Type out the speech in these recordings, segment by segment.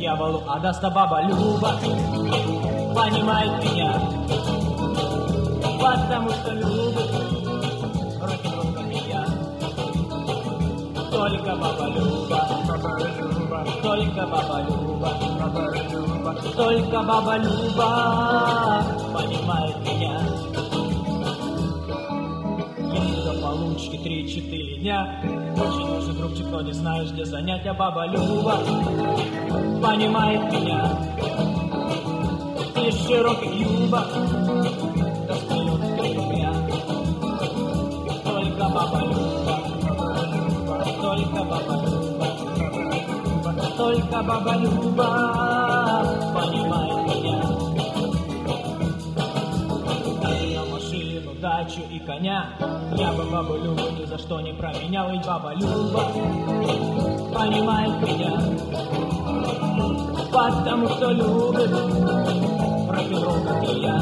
дьяволу, а даст баба Люба понимает меня, потому что любит рок-н-ролл, как я. Только баба Люба, только баба Люба, только баба Люба получки три-четыре дня. Очень нужен друг, но не знаешь, где занятия Баба Люба понимает меня. Из широких юбок достает крепя Только Баба Люба, только Баба Люба Только Баба Люба дачу и коня. Я бы бабу Любу ни за что не променял, ведь баба Люба понимает меня. Потому что любит рок-н-ролл, как и я.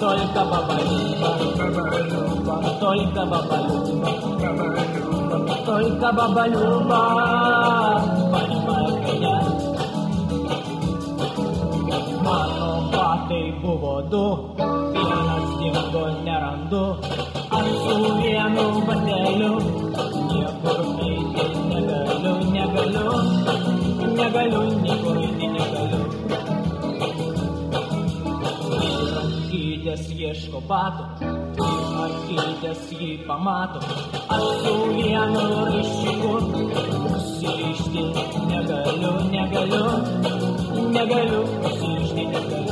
Только баба Люба, только баба Люба, только баба Люба понимает меня. Манопатий у воду, nieko nerandu, aš su vienu bateliu, niekur eiti negaliu, negaliu, negaliu, niekur eiti negaliu. Išrankytės ieško batų, išrankytės jį pamato, aš su vienu ryšiku, užsirišti negaliu, negaliu, negaliu, užsirišti negaliu.